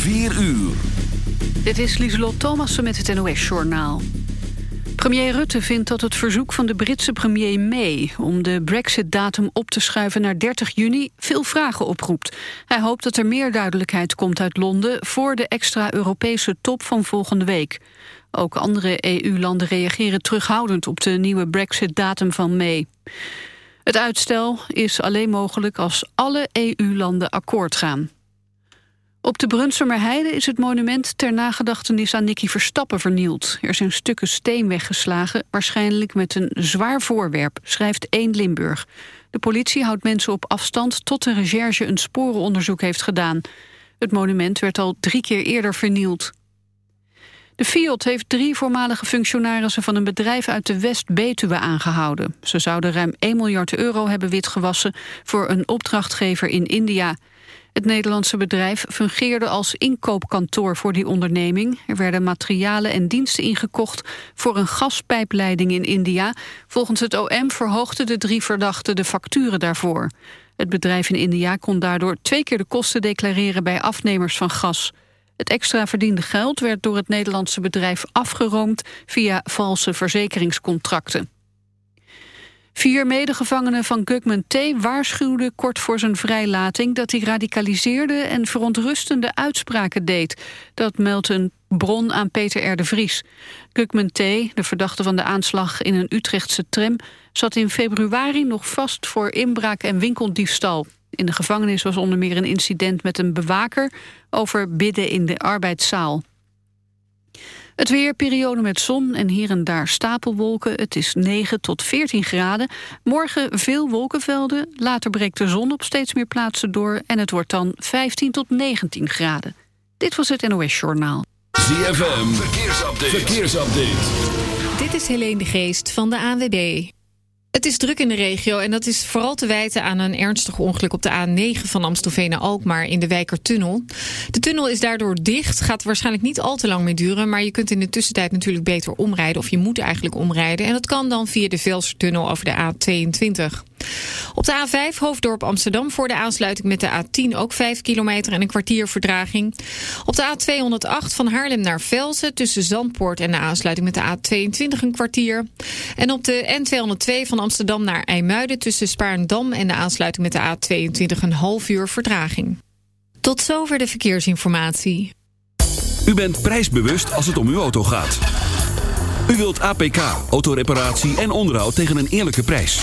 4 uur. Dit is Lieselot Thomassen met het NOS-journaal. Premier Rutte vindt dat het verzoek van de Britse premier May... om de brexit-datum op te schuiven naar 30 juni veel vragen oproept. Hij hoopt dat er meer duidelijkheid komt uit Londen... voor de extra Europese top van volgende week. Ook andere EU-landen reageren terughoudend... op de nieuwe brexit-datum van May. Het uitstel is alleen mogelijk als alle EU-landen akkoord gaan. Op de Brunsumer Heide is het monument ter nagedachtenis aan Nicky Verstappen vernield. Er zijn stukken steen weggeslagen, waarschijnlijk met een zwaar voorwerp, schrijft 1 Limburg. De politie houdt mensen op afstand tot de recherche een sporenonderzoek heeft gedaan. Het monument werd al drie keer eerder vernield. De FIOD heeft drie voormalige functionarissen van een bedrijf uit de West-Betuwe aangehouden. Ze zouden ruim 1 miljard euro hebben witgewassen voor een opdrachtgever in India. Het Nederlandse bedrijf fungeerde als inkoopkantoor voor die onderneming. Er werden materialen en diensten ingekocht voor een gaspijpleiding in India. Volgens het OM verhoogden de drie verdachten de facturen daarvoor. Het bedrijf in India kon daardoor twee keer de kosten declareren bij afnemers van gas. Het extra verdiende geld werd door het Nederlandse bedrijf afgeroomd via valse verzekeringscontracten. Vier medegevangenen van Gugman T. waarschuwden kort voor zijn vrijlating... dat hij radicaliseerde en verontrustende uitspraken deed. Dat meldt een bron aan Peter R. de Vries. Gugman T., de verdachte van de aanslag in een Utrechtse tram... zat in februari nog vast voor inbraak en winkeldiefstal. In de gevangenis was onder meer een incident met een bewaker... over bidden in de arbeidszaal. Het weer, periode met zon en hier en daar stapelwolken. Het is 9 tot 14 graden. Morgen veel wolkenvelden. Later breekt de zon op steeds meer plaatsen door. En het wordt dan 15 tot 19 graden. Dit was het NOS Journaal. ZFM, verkeersupdate. verkeersupdate. Dit is Helene de Geest van de ANWB. Het is druk in de regio en dat is vooral te wijten aan een ernstig ongeluk op de A9 van Amstelveen naar Alkmaar in de Wijkertunnel. De tunnel is daardoor dicht, gaat waarschijnlijk niet al te lang meer duren, maar je kunt in de tussentijd natuurlijk beter omrijden of je moet eigenlijk omrijden en dat kan dan via de Velsertunnel over de A22. Op de A5 Hoofddorp Amsterdam voor de aansluiting met de A10 ook 5 kilometer en een kwartier verdraging. Op de A208 van Haarlem naar Velzen tussen Zandpoort en de aansluiting met de A22 een kwartier. En op de N202 van Amsterdam naar IJmuiden tussen Spaarndam en de aansluiting met de A22 een half uur verdraging. Tot zover de verkeersinformatie. U bent prijsbewust als het om uw auto gaat. U wilt APK, autoreparatie en onderhoud tegen een eerlijke prijs.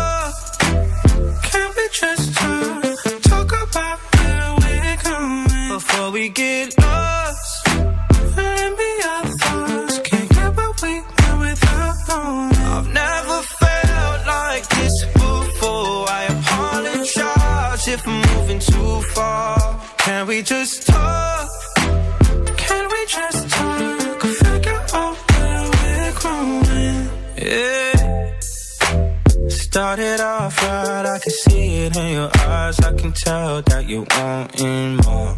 Going we get lost. And be our thoughts. Can't get what we want without knowing. I've never felt like this before. I apologize if I'm moving too far. Can we just talk? Can we just talk? Figure out where we're growing. Yeah. Started off right, I can see it in your eyes. I can tell that you wanting more.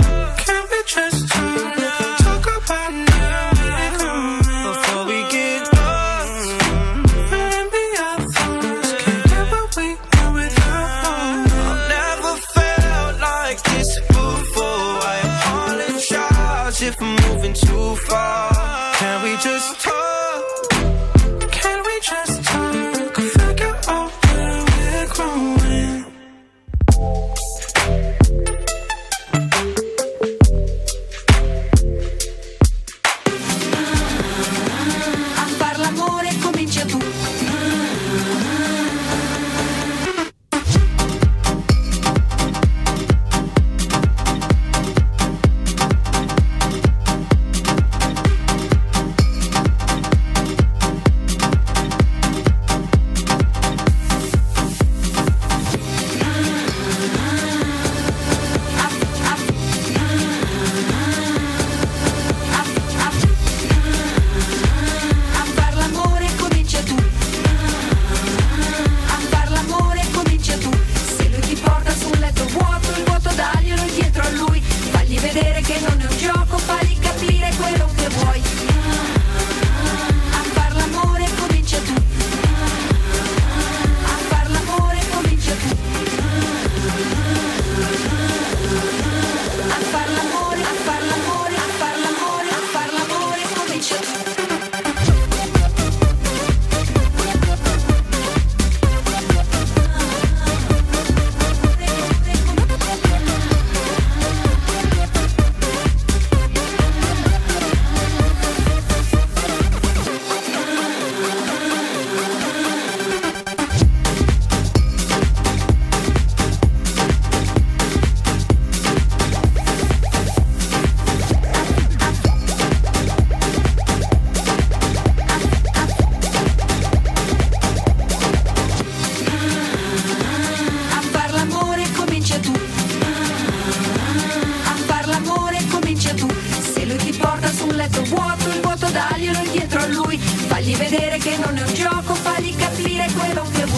un letto vuoto, il vuoto daglielo dietro a lui, fagli vedere che non è un gioco, fagli capire quello che vuole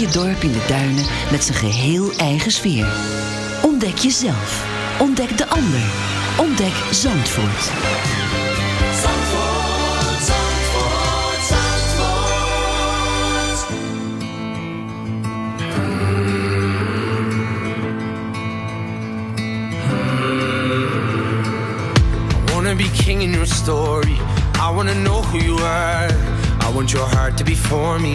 mooie dorp in de duinen met zijn geheel eigen sfeer. Ontdek jezelf. Ontdek de ander. Ontdek Zandvoort. Zandvoort, Zandvoort, Zandvoort. I wanna be king in your story. I wanna know who you are. I want your heart to be for me.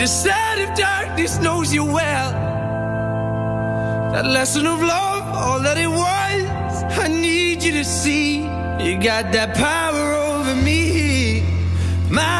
the side of darkness knows you well. That lesson of love, all that it was, I need you to see. You got that power over me. My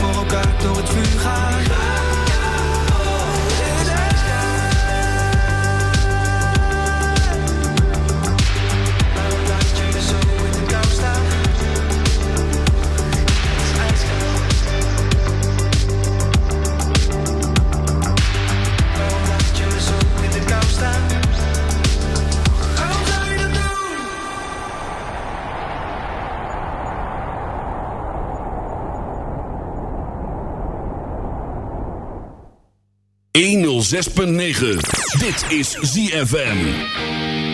Voor elkaar door het vuur gaan. Dit is ZFM.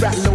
rap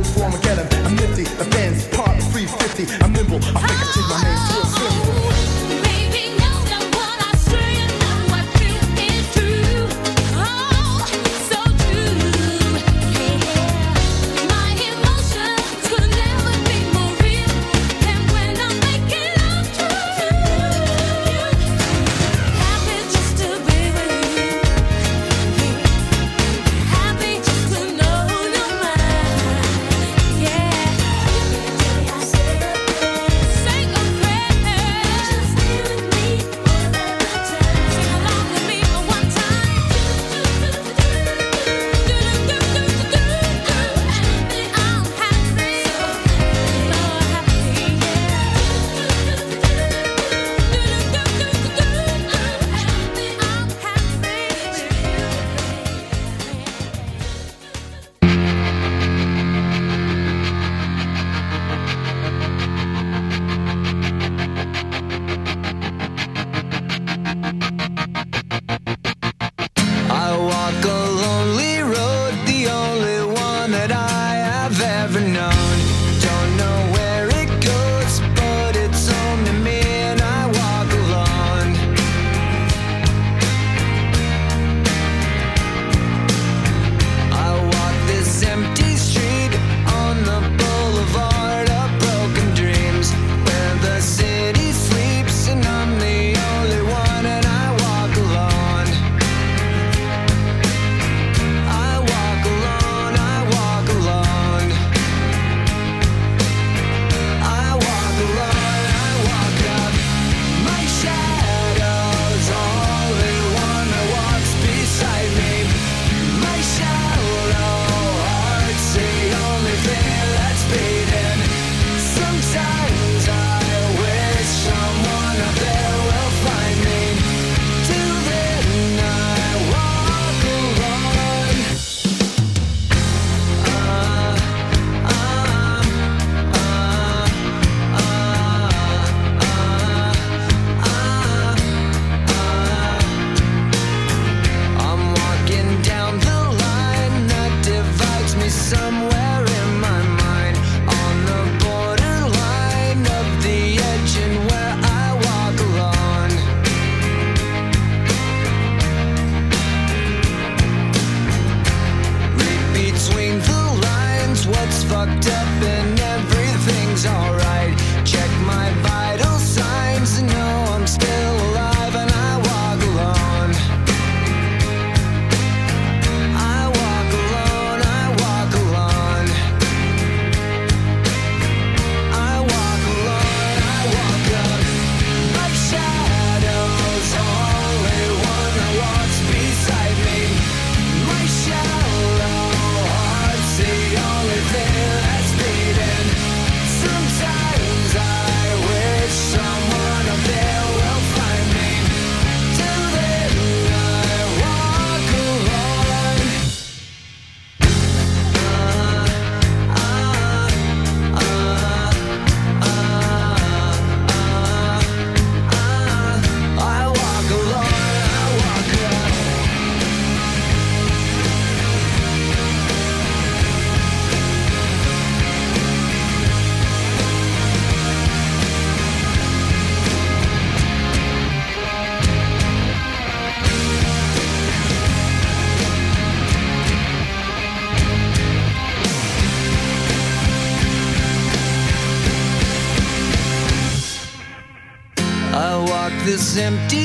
empty